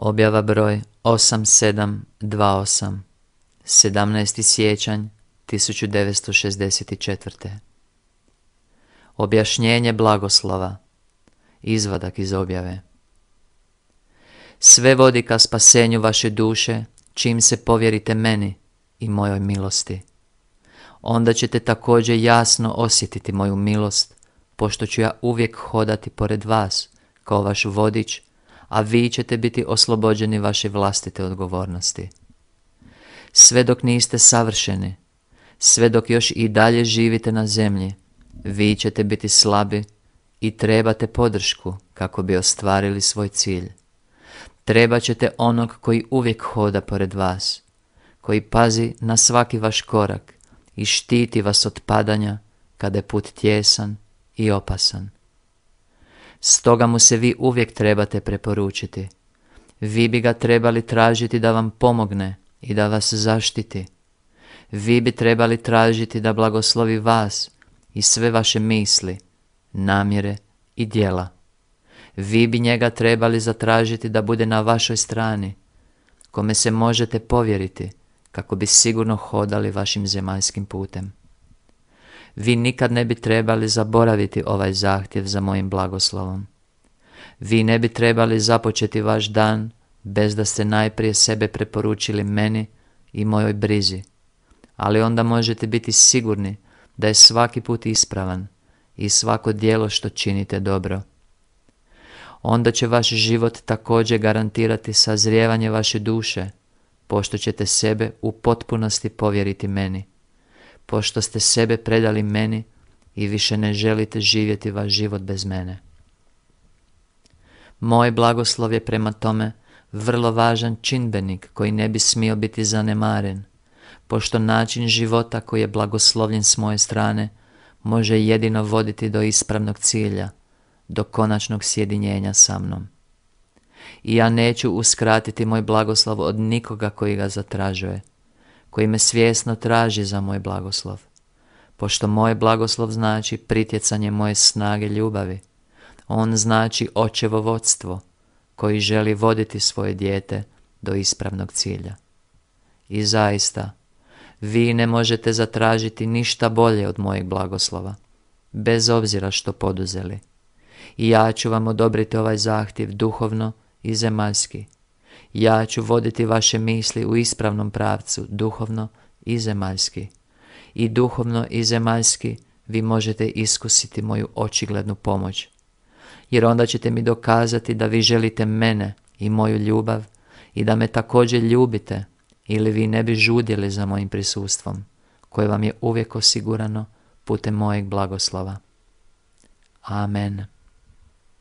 Objava broj 8728 17. siječanj 1964. Objašnjenje blagoslova Izvadak iz objave Sve vodi ka spasenju vaše duše čim se povjerite meni i mojoj milosti. Onda ćete također jasno osjetiti moju milost, pošto ću ja uvijek hodati pored vas kao vaš vodič a vi ćete biti oslobođeni vaše vlastite odgovornosti. Sve dok niste savršeni, sve dok još i dalje živite na zemlji, vi ćete biti slabi i trebate podršku kako bi ostvarili svoj cilj. Treba ćete onog koji uvijek hoda pored vas, koji pazi na svaki vaš korak i štiti vas od padanja kada je put tjesan i opasan. Stoga mu se vi uvijek trebate preporučiti. Vi bi ga trebali tražiti da vam pomogne i da vas zaštiti. Vi bi trebali tražiti da blagoslovi vas i sve vaše misli, namjere i djela. Vi bi njega trebali zatražiti da bude na vašoj strani, kome se možete povjeriti kako bi sigurno hodali vašim zemaljskim putem. Vi nikad ne bi trebali zaboraviti ovaj zahtjev za mojim blagoslovom. Vi ne bi trebali započeti vaš dan bez da ste najprije sebe preporučili meni i mojoj brizi, ali onda možete biti sigurni da je svaki put ispravan i svako dijelo što činite dobro. Onda će vaš život također garantirati sazrijevanje vaše duše, pošto ćete sebe u potpunosti povjeriti meni pošto ste sebe predali meni i više ne želite živjeti vaš život bez mene. Moj blagoslov je prema tome vrlo važan činbenik koji ne bi smio biti zanemaren, pošto način života koji je blagoslovljen s moje strane može jedino voditi do ispravnog cilja, do konačnog sjedinjenja sa mnom. I ja neću uskratiti moj blagoslov od nikoga koji ga zatražuje, koji me svjesno traži za moj blagoslov. Pošto moj blagoslov znači pritjecanje moje snage ljubavi, on znači očevo vodstvo koji želi voditi svoje dijete do ispravnog cilja. I zaista, vi ne možete zatražiti ništa bolje od mojeg blagoslova, bez obzira što poduzeli. I ja ću vam odobriti ovaj zahtjev duhovno i zemaljski, ja ću voditi vaše misli u ispravnom pravcu, duhovno i zemaljski. I duhovno i zemaljski vi možete iskusiti moju očiglednu pomoć. Jer onda ćete mi dokazati da vi želite mene i moju ljubav i da me također ljubite ili vi ne bi žudjeli za mojim prisustvom, koje vam je uvijek osigurano putem mojeg blagoslova. Amen.